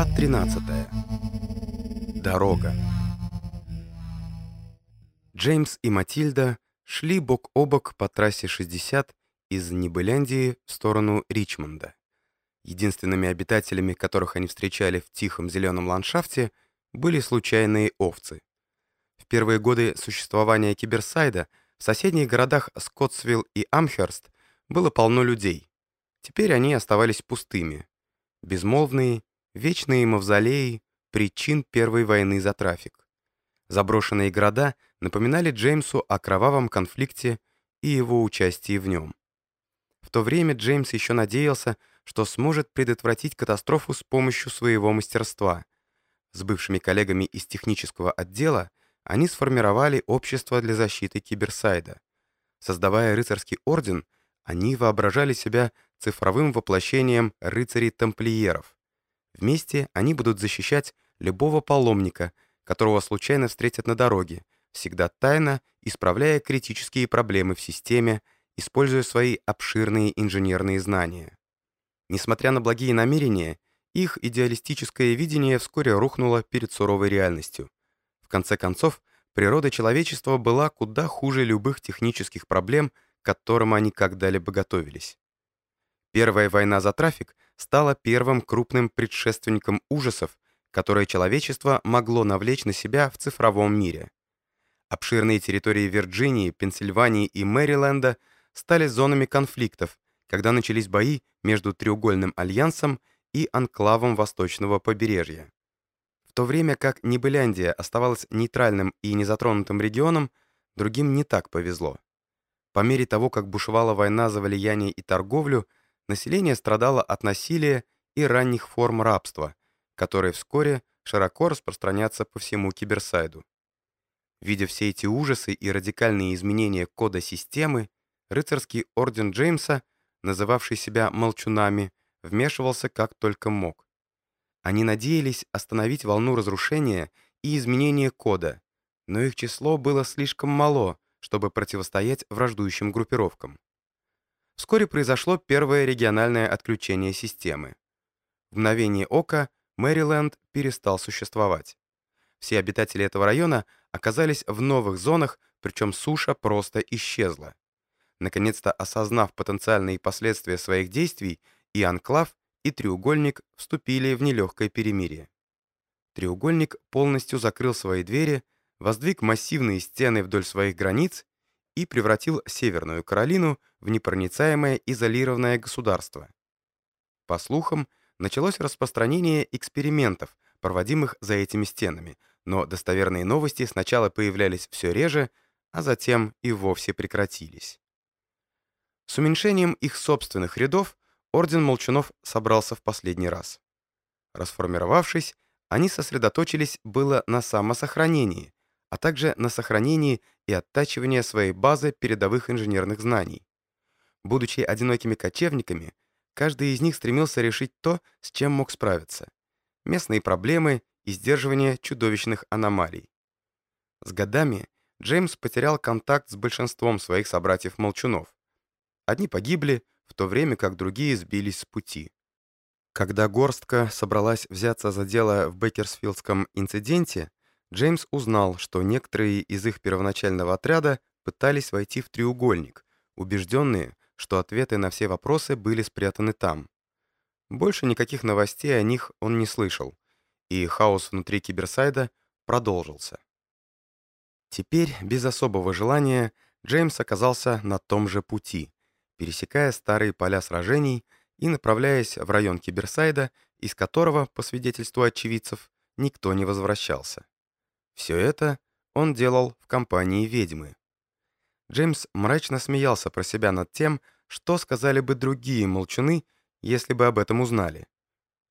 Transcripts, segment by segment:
Глава 13. Дорога. Джеймс и Матильда шли бок о бок по трассе 60 из Небыляндии в сторону Ричмонда. Единственными обитателями, которых они встречали в тихом зеленом ландшафте, были случайные овцы. В первые годы существования Киберсайда в соседних городах Скоттсвилл и Амхерст было полно людей. Теперь они оставались пустыми. Безмолвные, вечные мавзолеи причин Первой войны за трафик. Заброшенные города напоминали Джеймсу о кровавом конфликте и его участии в нем. В то время Джеймс еще надеялся, что сможет предотвратить катастрофу с помощью своего мастерства. С бывшими коллегами из технического отдела они сформировали общество для защиты Киберсайда. Создавая рыцарский орден, они воображали себя цифровым воплощением рыцарей-тамплиеров. Вместе они будут защищать любого паломника, которого случайно встретят на дороге, всегда тайно исправляя критические проблемы в системе, используя свои обширные инженерные знания. Несмотря на благие намерения, их идеалистическое видение вскоре рухнуло перед суровой реальностью. В конце концов, природа человечества была куда хуже любых технических проблем, к которым они когда-либо готовились. Первая война за трафик стала первым крупным предшественником ужасов, которые человечество могло навлечь на себя в цифровом мире. Обширные территории Вирджинии, Пенсильвании и Мэриленда стали зонами конфликтов, когда начались бои между Треугольным альянсом и анклавом Восточного побережья. В то время как Небыляндия оставалась нейтральным и незатронутым регионом, другим не так повезло. По мере того, как бушевала война за влияние и торговлю, население страдало от насилия и ранних форм рабства, которые вскоре широко распространятся по всему Киберсайду. Видя все эти ужасы и радикальные изменения кода системы, рыцарский орден Джеймса, называвший себя «молчунами», вмешивался как только мог. Они надеялись остановить волну разрушения и изменения кода, но их число было слишком мало, чтобы противостоять враждующим группировкам. Вскоре произошло первое региональное отключение системы. В мгновение ока Мэриленд перестал существовать. Все обитатели этого района оказались в новых зонах, причем суша просто исчезла. Наконец-то осознав потенциальные последствия своих действий, и Анклав, и Треугольник вступили в нелегкое перемирие. Треугольник полностью закрыл свои двери, воздвиг массивные стены вдоль своих границ и превратил Северную Каролину в непроницаемое изолированное государство. По слухам, началось распространение экспериментов, проводимых за этими стенами, но достоверные новости сначала появлялись все реже, а затем и вовсе прекратились. С уменьшением их собственных рядов Орден Молчунов собрался в последний раз. Расформировавшись, они сосредоточились было на самосохранении, а также на сохранении и оттачивании своей базы передовых инженерных знаний. Будучи одинокими кочевниками, каждый из них стремился решить то, с чем мог справиться. Местные проблемы и сдерживание чудовищных аномалий. С годами Джеймс потерял контакт с большинством своих собратьев-молчунов. Одни погибли, в то время как другие сбились с пути. Когда горстка собралась взяться за дело в Беккерсфилдском инциденте, Джеймс узнал, что некоторые из их первоначального отряда пытались войти в треугольник, убежденные, что ответы на все вопросы были спрятаны там. Больше никаких новостей о них он не слышал, и хаос внутри Киберсайда продолжился. Теперь, без особого желания, Джеймс оказался на том же пути, пересекая старые поля сражений и направляясь в район Киберсайда, из которого, по свидетельству очевидцев, никто не возвращался. Все это он делал в компании ведьмы. Джеймс мрачно смеялся про себя над тем, что сказали бы другие молчуны, если бы об этом узнали.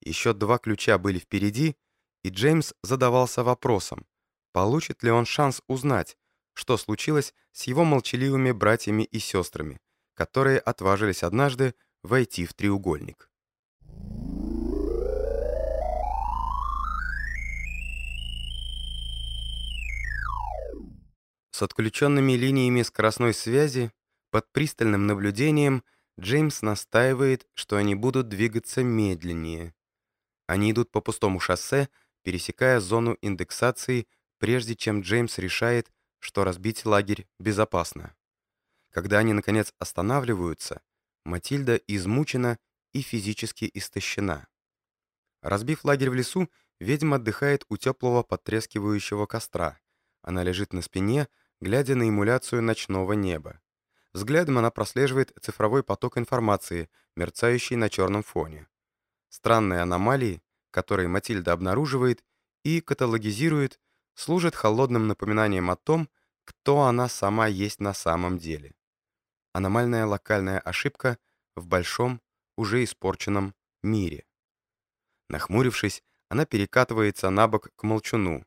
Еще два ключа были впереди, и Джеймс задавался вопросом, получит ли он шанс узнать, что случилось с его молчаливыми братьями и сестрами, которые отважились однажды войти в треугольник. С отключенными линиями скоростной связи, под пристальным наблюдением, Джеймс настаивает, что они будут двигаться медленнее. Они идут по пустому шоссе, пересекая зону индексации, прежде чем Джеймс решает, что разбить лагерь безопасно. Когда они, наконец, останавливаются, Матильда измучена и физически истощена. Разбив лагерь в лесу, ведьма отдыхает у теплого потрескивающего костра. Она лежит на спине, глядя на эмуляцию ночного неба. Взглядом она прослеживает цифровой поток информации, мерцающий на черном фоне. Странные аномалии, которые Матильда обнаруживает и каталогизирует, служат холодным напоминанием о том, кто она сама есть на самом деле. Аномальная локальная ошибка в большом, уже испорченном мире. Нахмурившись, она перекатывается на бок к молчуну.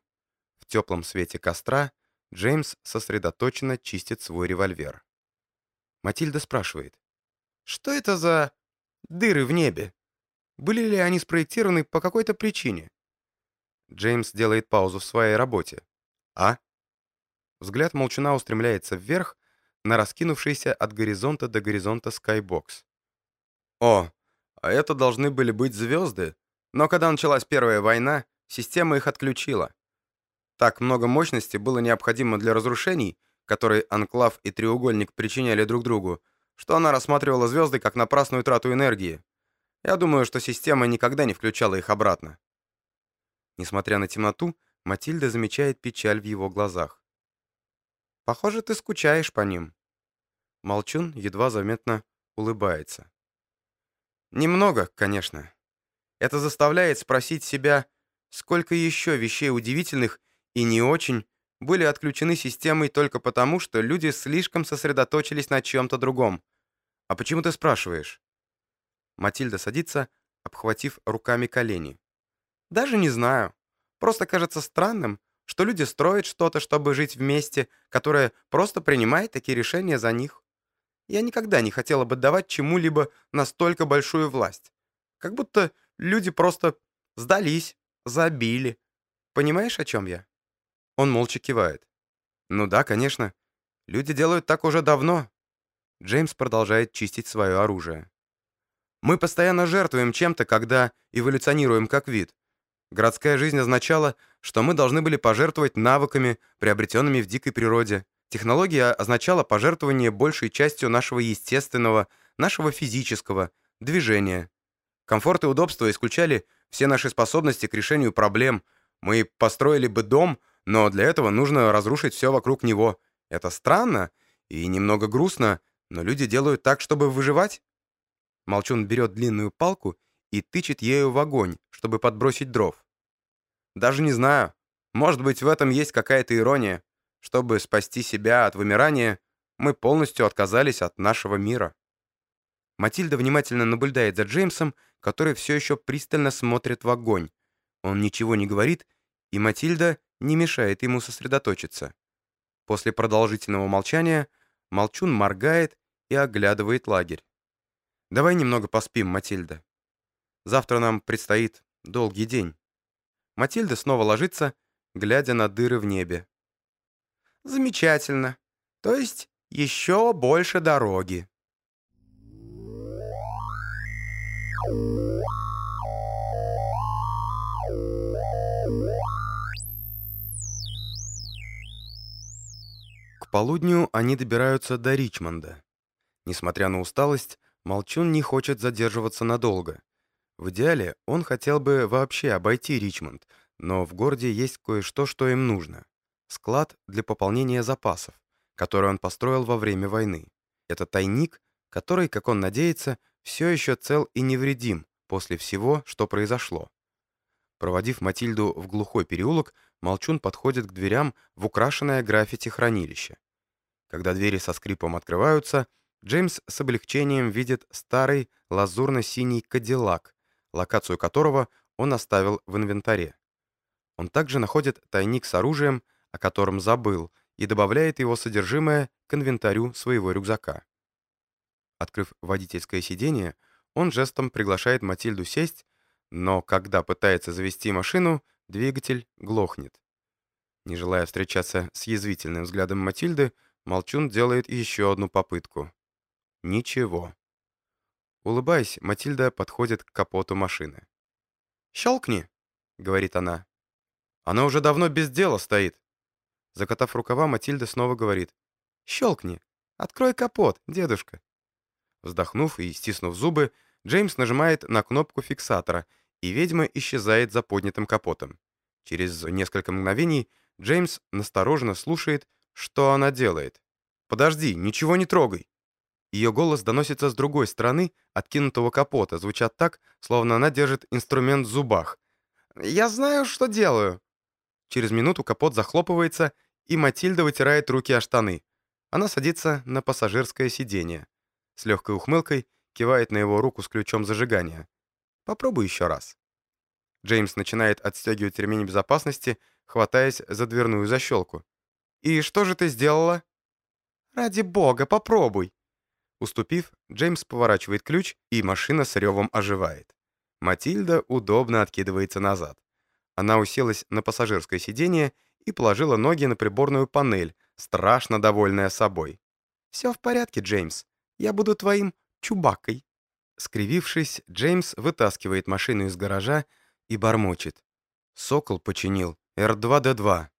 В теплом свете костра Джеймс сосредоточенно чистит свой револьвер. Матильда спрашивает, «Что это за дыры в небе? Были ли они спроектированы по какой-то причине?» Джеймс делает паузу в своей работе. «А?» Взгляд молчуна устремляется вверх на раскинувшийся от горизонта до горизонта скайбокс. «О, а это должны были быть звезды, но когда началась Первая война, система их отключила. Так много мощности было необходимо для разрушений, которые Анклав и Треугольник причиняли друг другу, что она рассматривала звезды как напрасную трату энергии. Я думаю, что система никогда не включала их обратно. Несмотря на темноту, Матильда замечает печаль в его глазах. «Похоже, ты скучаешь по ним». Молчун едва заметно улыбается. «Немного, конечно. Это заставляет спросить себя, сколько еще вещей удивительных и не очень были отключены системой только потому, что люди слишком сосредоточились на чем-то другом. А почему ты спрашиваешь? Матильда садится, обхватив руками колени. Даже не знаю. Просто кажется странным, что люди строят что-то, чтобы жить вместе, которое просто принимает такие решения за них. Я никогда не хотела бы давать чему-либо настолько большую власть. Как будто люди просто сдались, забили. Понимаешь, о чем я? Он молча кивает. Ну да, конечно. Люди делают так уже давно. Джеймс продолжает чистить свое оружие. Мы постоянно жертвуем чем-то, когда эволюционируем как вид. Городская жизнь означала, что мы должны были пожертвовать навыками, приобретенными в дикой природе. Технология означала пожертвование большей частью нашего естественного, нашего физического движения. Комфорт и удобство исключали все наши способности к решению проблем. Мы построили бы дом, но для этого нужно разрушить все вокруг него. Это странно и немного грустно, но люди делают так, чтобы выживать. Молчун берет длинную палку и тычет ею в огонь, чтобы подбросить дров. Даже не знаю. Может быть, в этом есть какая-то ирония. Чтобы спасти себя от вымирания, мы полностью отказались от нашего мира. Матильда внимательно наблюдает за Джеймсом, который все еще пристально смотрит в огонь. Он ничего не говорит, и Матильда не мешает ему сосредоточиться. После продолжительного молчания Молчун моргает и оглядывает лагерь. «Давай немного поспим, Матильда. Завтра нам предстоит долгий день». Матильда снова ложится, глядя на дыры в небе. «Замечательно. То есть еще больше дороги». Полудню они добираются до Ричмонда. Несмотря на усталость, Молчун не хочет задерживаться надолго. В идеале он хотел бы вообще обойти Ричмонд, но в городе есть кое-что, что им нужно. Склад для пополнения запасов, который он построил во время войны. Это тайник, который, как он надеется, все еще цел и невредим после всего, что произошло. Проводив Матильду в глухой переулок, Молчун подходит к дверям в украшенное граффити хранилище. Когда двери со скрипом открываются, Джеймс с облегчением видит старый лазурно-синий кадиллак, локацию которого он оставил в инвентаре. Он также находит тайник с оружием, о котором забыл, и добавляет его содержимое к инвентарю своего рюкзака. Открыв водительское сиденье, он жестом приглашает Матильду сесть, но когда пытается завести машину, двигатель глохнет. Не желая встречаться с язвительным взглядом Матильды, Молчун делает еще одну попытку. Ничего. Улыбаясь, Матильда подходит к капоту машины. «Щелкни», — говорит она. Она уже давно без дела стоит. Закатав рукава, Матильда снова говорит. «Щелкни! Открой капот, дедушка!» Вздохнув и стиснув зубы, Джеймс нажимает на кнопку фиксатора, и ведьма исчезает за поднятым капотом. Через несколько мгновений Джеймс настороженно слушает, что она делает. «Подожди, ничего не трогай!» Ее голос доносится с другой стороны откинутого капота, звучат так, словно она держит инструмент в зубах. «Я знаю, что делаю!» Через минуту капот захлопывается, и Матильда вытирает руки о штаны. Она садится на пассажирское сиденье. С легкой ухмылкой кивает на его руку с ключом зажигания. «Попробуй еще раз». Джеймс начинает отстегивать ремень безопасности, хватаясь за дверную защелку. «И что же ты сделала?» «Ради бога, попробуй!» Уступив, Джеймс поворачивает ключ, и машина с ревом оживает. Матильда удобно откидывается назад. Она уселась на пассажирское сиденье и положила ноги на приборную панель, страшно довольная собой. «Все в порядке, Джеймс. Я буду твоим чубакой». Скривившись, Джеймс вытаскивает машину из гаража и бормочет. «Сокол починил. Р-2Д2».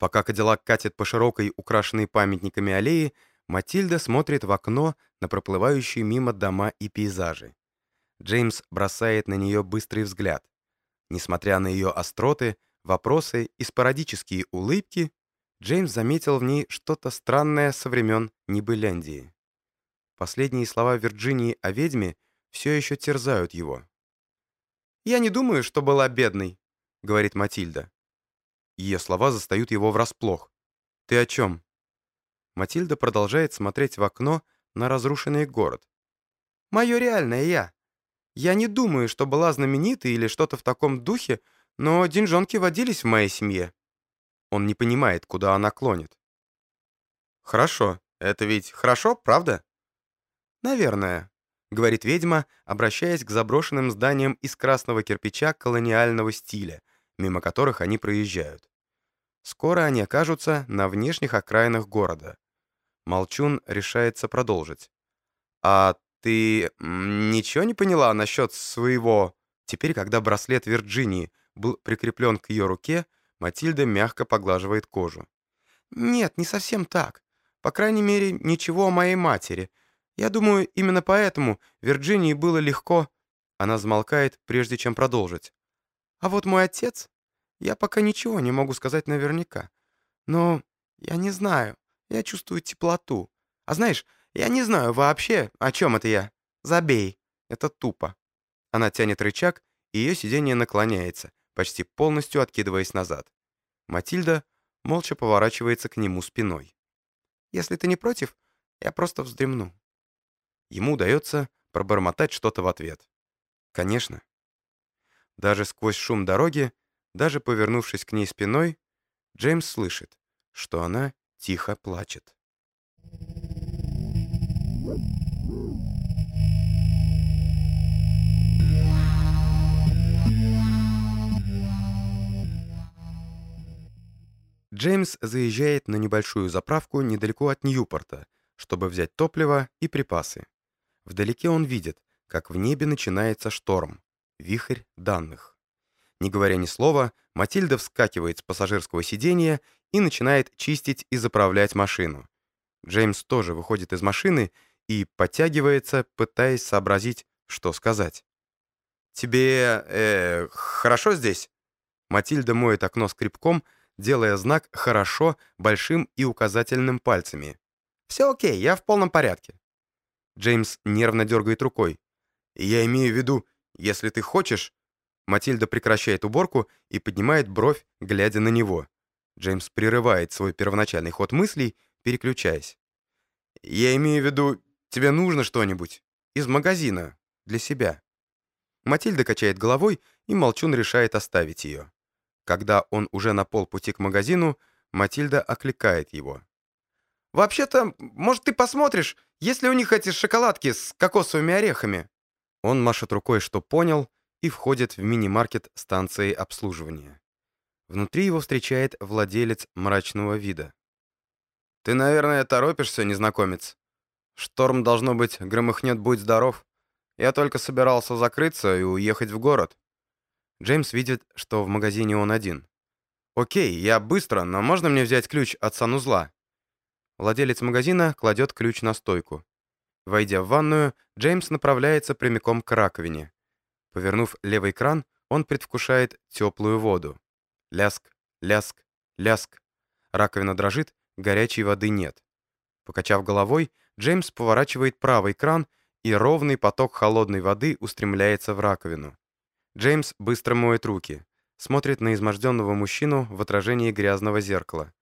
Пока Кадиллак катит по широкой, украшенной памятниками аллее, Матильда смотрит в окно на проплывающие мимо дома и пейзажи. Джеймс бросает на нее быстрый взгляд. Несмотря на ее остроты, вопросы и спорадические улыбки, Джеймс заметил в ней что-то странное со времен Небыляндии. Последние слова Вирджинии о ведьме все еще терзают его. «Я не думаю, что была бедной», — говорит Матильда. Ее слова застают его врасплох. «Ты о чем?» Матильда продолжает смотреть в окно на разрушенный город. «Мое реальное я. Я не думаю, что была знаменитой или что-то в таком духе, но деньжонки водились в моей семье. Он не понимает, куда она клонит. «Хорошо. Это ведь хорошо, правда?» «Наверное», — говорит ведьма, обращаясь к заброшенным зданиям из красного кирпича колониального стиля, мимо которых они проезжают. Скоро они окажутся на внешних окраинах города. Молчун решается продолжить. «А ты ничего не поняла насчет своего...» Теперь, когда браслет Вирджинии был прикреплен к ее руке, Матильда мягко поглаживает кожу. «Нет, не совсем так. По крайней мере, ничего о моей матери. Я думаю, именно поэтому Вирджинии было легко...» Она замолкает, прежде чем продолжить. «А вот мой отец... Я пока ничего не могу сказать наверняка. Но я не знаю. Я чувствую теплоту. А знаешь, я не знаю вообще, о чем это я. Забей. Это тупо. Она тянет рычаг, и ее сиденье наклоняется, почти полностью откидываясь назад. Матильда молча поворачивается к нему спиной. «Если ты не против, я просто вздремну». Ему удается пробормотать что-то в ответ. «Конечно». Даже сквозь шум дороги, даже повернувшись к ней спиной, Джеймс слышит, что она тихо плачет. Джеймс заезжает на небольшую заправку недалеко от Ньюпорта, чтобы взять топливо и припасы. Вдалеке он видит, как в небе начинается шторм, вихрь данных. Не говоря ни слова, Матильда вскакивает с пассажирского сиденья и начинает чистить и заправлять машину. Джеймс тоже выходит из машины и подтягивается, пытаясь сообразить, что сказать. «Тебе... э... хорошо здесь?» Матильда моет окно скребком, делая знак «хорошо» большим и указательным пальцами. «Все окей, я в полном порядке». Джеймс нервно дергает рукой. «Я имею в виду, если ты хочешь...» Матильда прекращает уборку и поднимает бровь, глядя на него. Джеймс прерывает свой первоначальный ход мыслей, переключаясь. «Я имею в виду, тебе нужно что-нибудь из магазина для себя». Матильда качает головой, и Молчун решает оставить ее. Когда он уже на полпути к магазину, Матильда окликает его. «Вообще-то, может, ты посмотришь, есть ли у них эти шоколадки с кокосовыми орехами?» Он машет рукой, что понял, и входит в мини-маркет станции обслуживания. Внутри его встречает владелец мрачного вида. «Ты, наверное, торопишься, незнакомец? Шторм, должно быть, громыхнет «Будь здоров». Я только собирался закрыться и уехать в город». Джеймс видит, что в магазине он один. «Окей, я быстро, но можно мне взять ключ от санузла?» Владелец магазина кладет ключ на стойку. Войдя в ванную, Джеймс направляется прямиком к раковине. Повернув левый кран, он предвкушает теплую воду. Ляск, ляск, ляск. Раковина дрожит, горячей воды нет. Покачав головой, Джеймс поворачивает правый кран, и ровный поток холодной воды устремляется в раковину. Джеймс быстро моет руки, смотрит на изможденного мужчину в отражении грязного зеркала.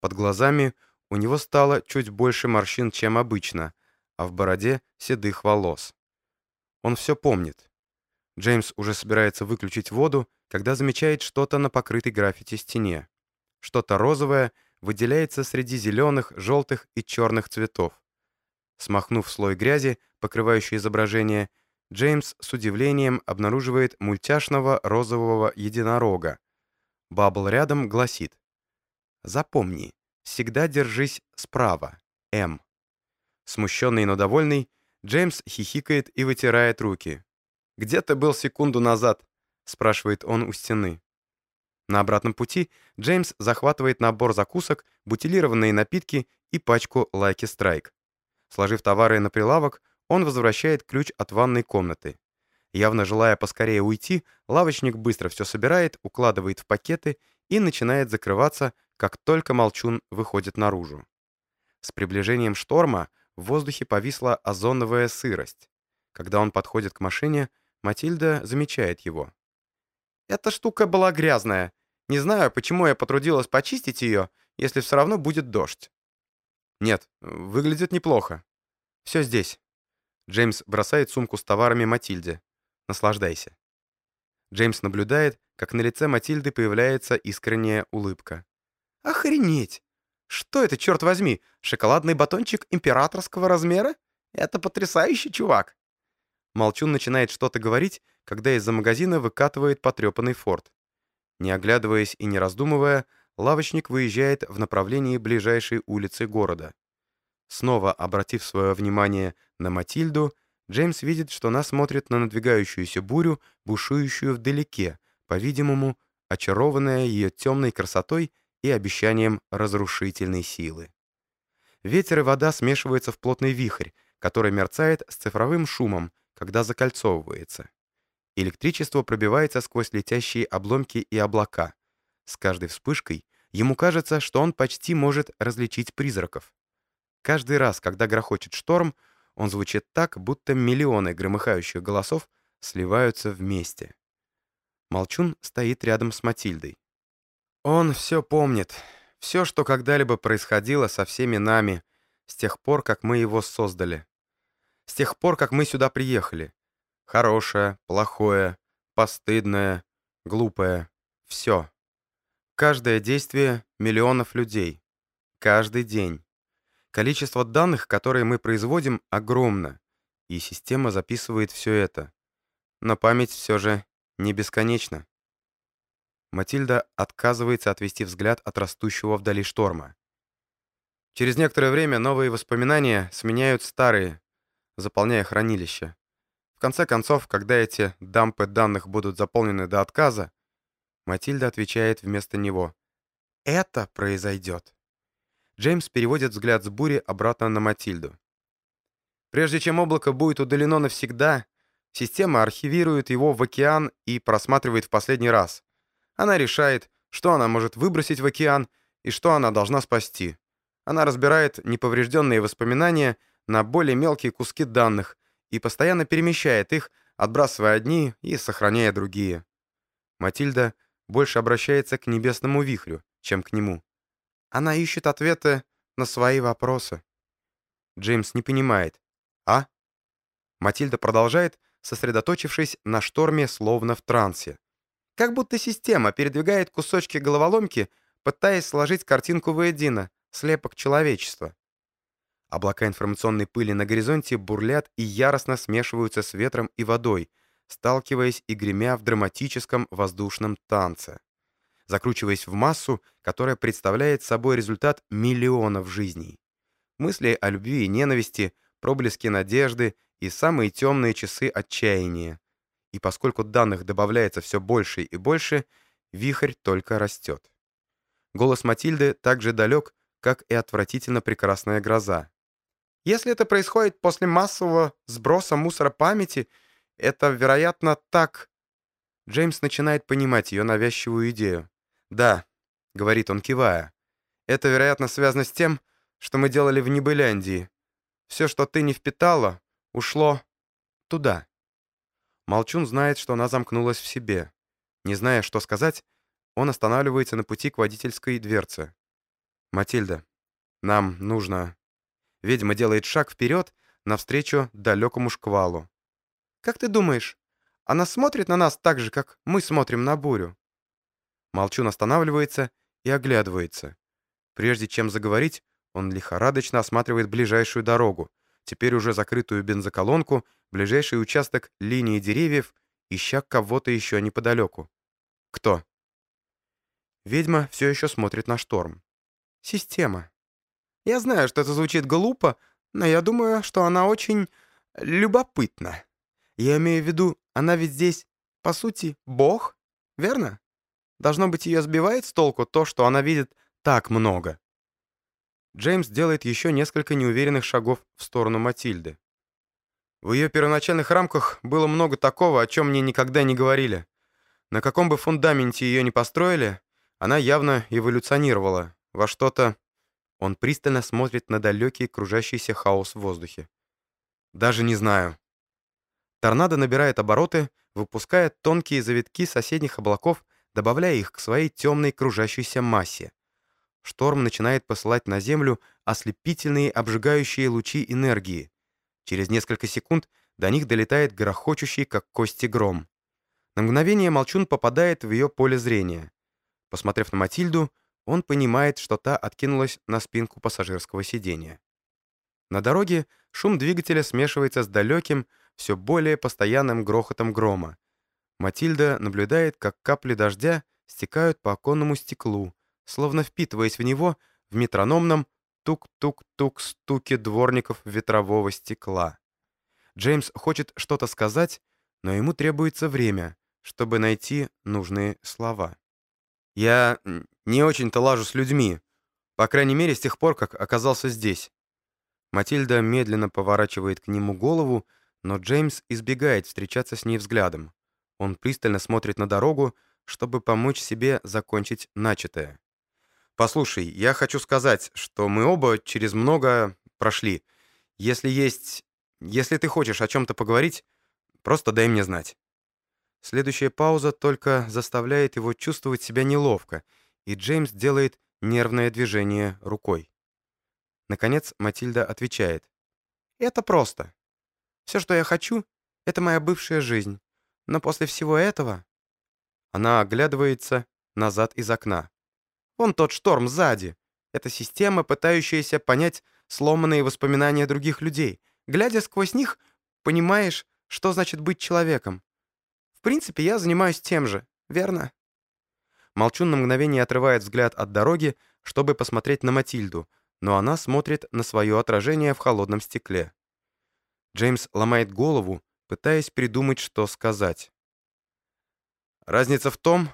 Под глазами у него стало чуть больше морщин, чем обычно, а в бороде седых волос. Он все помнит. Джеймс уже собирается выключить воду, когда замечает что-то на покрытой граффити стене. Что-то розовое выделяется среди зеленых, желтых и черных цветов. Смахнув слой грязи, покрывающий изображение, Джеймс с удивлением обнаруживает мультяшного розового единорога. Бабл рядом гласит «Запомни, всегда держись справа, М». Смущенный, но довольный, Джеймс хихикает и вытирает руки. «Где ты был секунду назад?» — спрашивает он у стены. На обратном пути Джеймс захватывает набор закусок, бутилированные напитки и пачку Лайки Страйк. Сложив товары на прилавок, он возвращает ключ от ванной комнаты. Явно желая поскорее уйти, лавочник быстро все собирает, укладывает в пакеты и начинает закрываться, как только молчун выходит наружу. С приближением шторма в воздухе повисла озоновая сырость. Когда он подходит к машине, Матильда замечает его. «Эта штука была грязная. Не знаю, почему я потрудилась почистить ее, если все равно будет дождь». «Нет, выглядит неплохо. Все здесь». Джеймс бросает сумку с товарами Матильде. «Наслаждайся». Джеймс наблюдает, как на лице Матильды появляется искренняя улыбка. «Охренеть! Что это, черт возьми, шоколадный батончик императорского размера? Это потрясающий чувак!» Молчун начинает что-то говорить, когда из-за магазина выкатывает потрепанный форт. Не оглядываясь и не раздумывая, лавочник выезжает в направлении ближайшей улицы города. Снова обратив свое внимание на Матильду, Джеймс видит, что она смотрит на надвигающуюся бурю, бушующую вдалеке, по-видимому, очарованная ее темной красотой и обещанием разрушительной силы. Ветер и вода смешиваются в плотный вихрь, который мерцает с цифровым шумом, когда закольцовывается. Электричество пробивается сквозь летящие обломки и облака. С каждой вспышкой ему кажется, что он почти может различить призраков. Каждый раз, когда грохочет шторм, он звучит так, будто миллионы громыхающих голосов сливаются вместе. Молчун стоит рядом с Матильдой. Он все помнит. Все, что когда-либо происходило со всеми нами, с тех пор, как мы его создали. С тех пор, как мы сюда приехали. Хорошее, плохое, постыдное, глупое. Все. Каждое действие миллионов людей. Каждый день. Количество данных, которые мы производим, огромно, и система записывает все это. Но память все же не бесконечна. Матильда отказывается отвести взгляд от растущего вдали шторма. Через некоторое время новые воспоминания сменяют старые, заполняя хранилище конце концов, когда эти дампы данных будут заполнены до отказа, Матильда отвечает вместо него. «Это произойдет». Джеймс переводит взгляд с бури обратно на Матильду. Прежде чем облако будет удалено навсегда, система архивирует его в океан и просматривает в последний раз. Она решает, что она может выбросить в океан и что она должна спасти. Она разбирает неповрежденные воспоминания на более мелкие куски данных, и постоянно перемещает их, отбрасывая одни и сохраняя другие. Матильда больше обращается к небесному вихрю, чем к нему. Она ищет ответы на свои вопросы. Джеймс не понимает. А? Матильда продолжает, сосредоточившись на шторме, словно в трансе. Как будто система передвигает кусочки головоломки, пытаясь сложить картинку воедино, слепок человечества. Облака информационной пыли на горизонте бурлят и яростно смешиваются с ветром и водой, сталкиваясь и гремя в драматическом воздушном танце. Закручиваясь в массу, которая представляет собой результат миллионов жизней. Мысли о любви и ненависти, проблески надежды и самые темные часы отчаяния. И поскольку данных добавляется все больше и больше, вихрь только растет. Голос Матильды так же далек, как и отвратительно прекрасная гроза. Если это происходит после массового сброса мусора памяти, это, вероятно, так... Джеймс начинает понимать ее навязчивую идею. «Да», — говорит он, кивая, — «это, вероятно, связано с тем, что мы делали в Небыляндии. Все, что ты не впитала, ушло туда». Молчун знает, что она замкнулась в себе. Не зная, что сказать, он останавливается на пути к водительской дверце. «Матильда, нам нужно...» Ведьма делает шаг вперед, навстречу далекому шквалу. «Как ты думаешь, она смотрит на нас так же, как мы смотрим на бурю?» Молчун останавливается и оглядывается. Прежде чем заговорить, он лихорадочно осматривает ближайшую дорогу, теперь уже закрытую бензоколонку, ближайший участок линии деревьев, ища кого-то еще неподалеку. Кто? Ведьма все еще смотрит на шторм. Система. Я знаю, что это звучит глупо, но я думаю, что она очень любопытна. Я имею в виду, она ведь здесь, по сути, бог, верно? Должно быть, ее сбивает с толку то, что она видит так много. Джеймс делает еще несколько неуверенных шагов в сторону Матильды. В ее первоначальных рамках было много такого, о чем мне никогда не говорили. На каком бы фундаменте ее ни построили, она явно эволюционировала во что-то... Он пристально смотрит на далекий кружащийся хаос в воздухе. Даже не знаю. Торнадо набирает обороты, выпуская тонкие завитки соседних облаков, добавляя их к своей темной кружащейся массе. Шторм начинает посылать на Землю ослепительные обжигающие лучи энергии. Через несколько секунд до них долетает грохочущий, как кости, гром. На мгновение Молчун попадает в ее поле зрения. Посмотрев на Матильду, он понимает, что та откинулась на спинку пассажирского сидения. На дороге шум двигателя смешивается с далеким, все более постоянным грохотом грома. Матильда наблюдает, как капли дождя стекают по оконному стеклу, словно впитываясь в него в метрономном тук-тук-тук стуке дворников ветрового стекла. Джеймс хочет что-то сказать, но ему требуется время, чтобы найти нужные слова. «Я не очень-то лажу с людьми, по крайней мере, с тех пор, как оказался здесь». Матильда медленно поворачивает к нему голову, но Джеймс избегает встречаться с ней взглядом. Он пристально смотрит на дорогу, чтобы помочь себе закончить начатое. «Послушай, я хочу сказать, что мы оба через много прошли. Если есть... Если ты хочешь о чем-то поговорить, просто дай мне знать». Следующая пауза только заставляет его чувствовать себя неловко, и Джеймс делает нервное движение рукой. Наконец Матильда отвечает. «Это просто. Все, что я хочу, это моя бывшая жизнь. Но после всего этого...» Она оглядывается назад из окна. «Вон тот шторм сзади. Это система, пытающаяся понять сломанные воспоминания других людей. Глядя сквозь них, понимаешь, что значит быть человеком. В принципе, я занимаюсь тем же, верно?» Молчун на мгновение отрывает взгляд от дороги, чтобы посмотреть на Матильду, но она смотрит на свое отражение в холодном стекле. Джеймс ломает голову, пытаясь придумать, что сказать. «Разница в том,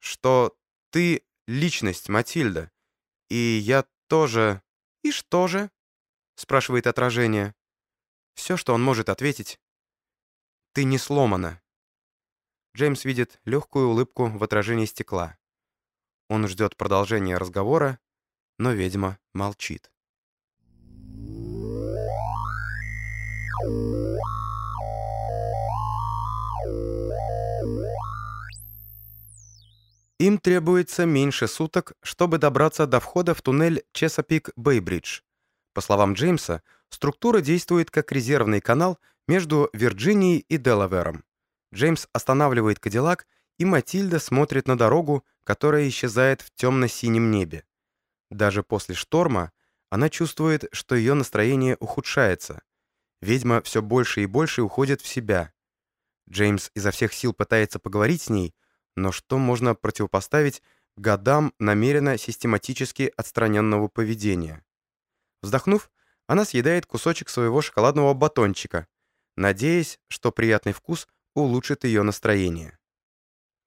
что ты — личность, Матильда, и я тоже...» «И что же?» — спрашивает отражение. Все, что он может ответить. «Ты не сломана». Джеймс видит легкую улыбку в отражении стекла. Он ждет продолжения разговора, но ведьма молчит. Им требуется меньше суток, чтобы добраться до входа в туннель Чесапик-Бейбридж. По словам Джеймса, структура действует как резервный канал между Вирджинией и Делавером. Джеймс останавливает Кадиллак, и Матильда смотрит на дорогу, которая исчезает в темно-синем небе. Даже после шторма она чувствует, что ее настроение ухудшается. Ведьма все больше и больше уходит в себя. Джеймс изо всех сил пытается поговорить с ней, но что можно противопоставить годам намеренно систематически отстраненного поведения? Вздохнув, она съедает кусочек своего шоколадного батончика, надеясь, что приятный вкус улучшит ее настроение.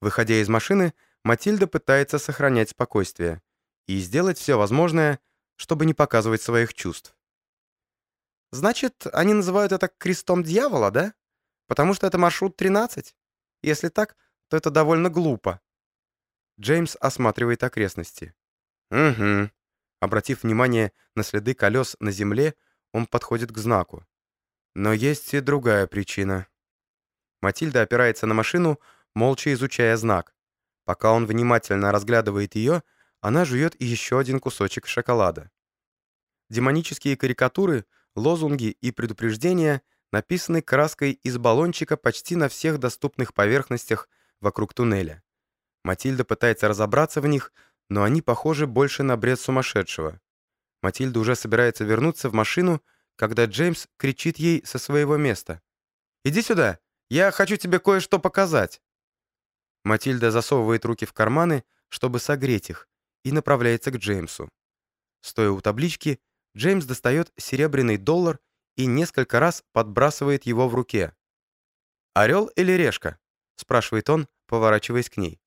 Выходя из машины, Матильда пытается сохранять спокойствие и сделать все возможное, чтобы не показывать своих чувств. «Значит, они называют это крестом дьявола, да? Потому что это маршрут 13? Если так, то это довольно глупо». Джеймс осматривает окрестности. «Угу». Обратив внимание на следы колес на земле, он подходит к знаку. Но есть и другая причина. Матильда опирается на машину, молча изучая знак. Пока он внимательно разглядывает ее, она жует еще один кусочек шоколада. Демонические карикатуры, лозунги и предупреждения написаны краской из баллончика почти на всех доступных поверхностях вокруг туннеля. Матильда пытается разобраться в них, но они похожи больше на бред сумасшедшего. Матильда уже собирается вернуться в машину, когда Джеймс кричит ей со своего места. «Иди сюда! Я хочу тебе кое-что показать!» Матильда засовывает руки в карманы, чтобы согреть их, и направляется к Джеймсу. Стоя у таблички, Джеймс достает серебряный доллар и несколько раз подбрасывает его в руке. «Орел или решка?» — спрашивает он, поворачиваясь к ней.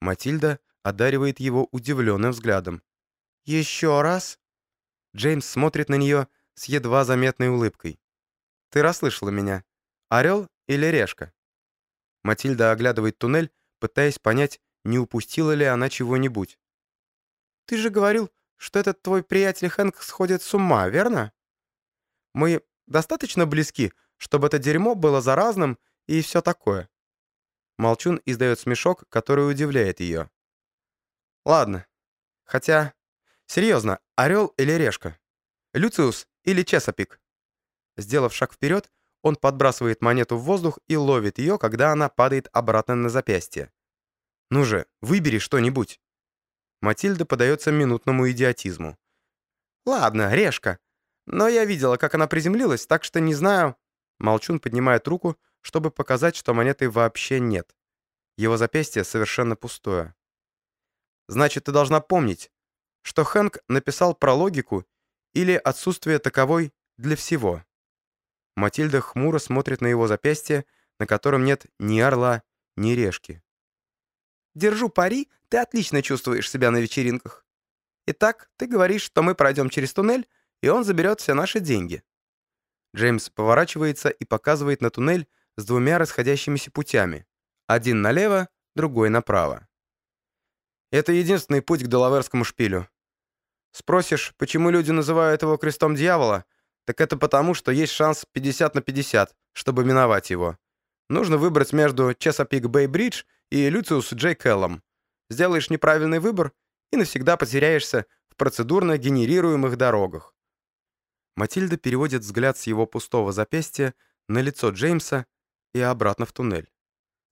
Матильда одаривает его удивленным взглядом. «Еще раз?» Джеймс смотрит на нее с едва заметной улыбкой. «Ты расслышала меня. Орел или решка?» Матильда оглядывает туннель, пытаясь понять, не упустила ли она чего-нибудь. «Ты же говорил, что этот твой приятель Хэнк сходит с ума, верно? Мы достаточно близки, чтобы это дерьмо было заразным и все такое». Молчун издает смешок, который удивляет ее. «Ладно. Хотя, серьезно, орел или решка? Люциус или Чесопик?» Сделав шаг вперед, он подбрасывает монету в воздух и ловит ее, когда она падает обратно на запястье. «Ну же, выбери что-нибудь». Матильда подается минутному идиотизму. «Ладно, решка. Но я видела, как она приземлилась, так что не знаю...» Молчун поднимает руку, чтобы показать, что монеты вообще нет. Его запястье совершенно пустое. «Значит, ты должна помнить, что Хэнк написал про логику или отсутствие таковой для всего. Матильда хмуро смотрит на его запястье, на котором нет ни орла, ни решки. «Держу пари, ты отлично чувствуешь себя на вечеринках. Итак, ты говоришь, что мы пройдем через туннель, и он заберет все наши деньги». Джеймс поворачивается и показывает на туннель с двумя расходящимися путями. Один налево, другой направо. Это единственный путь к Делаверскому шпилю. Спросишь, почему люди называют его крестом дьявола — так это потому, что есть шанс 50 на 50, чтобы миновать его. Нужно выбрать между Чесапик Бэй Бридж и Люциус Джей Келлом. Сделаешь неправильный выбор и навсегда потеряешься в процедурно генерируемых дорогах. Матильда переводит взгляд с его пустого запястья на лицо Джеймса и обратно в туннель.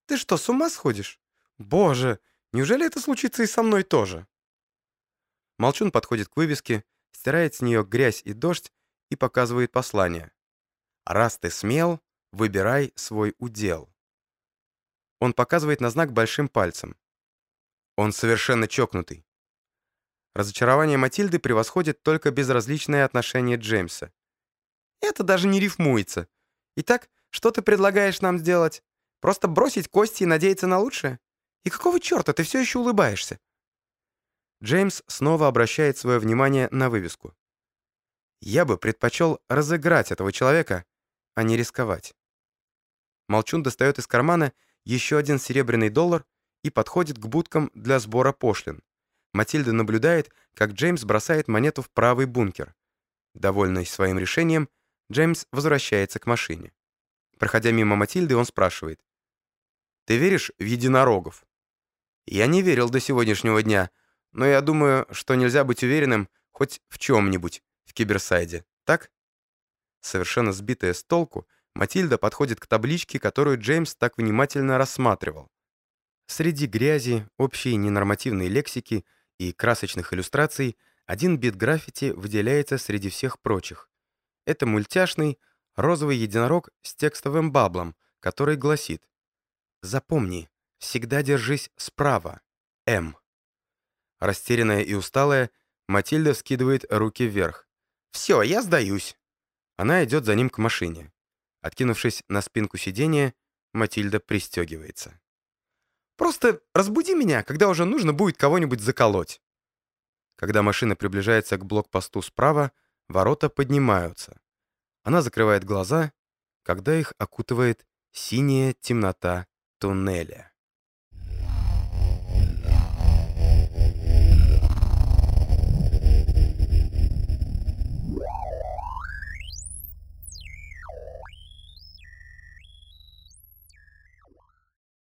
«Ты что, с ума сходишь? Боже, неужели это случится и со мной тоже?» Молчун подходит к вывеске, стирает с нее грязь и дождь и показывает послание. «Раз ты смел, выбирай свой удел». Он показывает на знак большим пальцем. Он совершенно чокнутый. Разочарование Матильды превосходит только безразличное отношение Джеймса. «Это даже не рифмуется. Итак, что ты предлагаешь нам сделать? Просто бросить кости и надеяться на лучшее? И какого черта ты все еще улыбаешься?» Джеймс снова обращает свое внимание на вывеску. Я бы предпочел разыграть этого человека, а не рисковать. Молчун достает из кармана еще один серебряный доллар и подходит к будкам для сбора пошлин. Матильда наблюдает, как Джеймс бросает монету в правый бункер. Довольный своим решением, Джеймс возвращается к машине. Проходя мимо Матильды, он спрашивает. «Ты веришь в единорогов?» «Я не верил до сегодняшнего дня, но я думаю, что нельзя быть уверенным хоть в чем-нибудь в Киберсайде, так? Совершенно сбитая с толку, Матильда подходит к табличке, которую Джеймс так внимательно рассматривал. Среди грязи, общей ненормативной лексики и красочных иллюстраций один бит граффити выделяется среди всех прочих. Это мультяшный розовый единорог с текстовым баблом, который гласит «Запомни, всегда держись справа. М». Растерянная и усталая, Матильда скидывает руки вверх. «Все, я сдаюсь». Она идет за ним к машине. Откинувшись на спинку сиденья, Матильда пристегивается. «Просто разбуди меня, когда уже нужно будет кого-нибудь заколоть». Когда машина приближается к блокпосту справа, ворота поднимаются. Она закрывает глаза, когда их окутывает синяя темнота туннеля.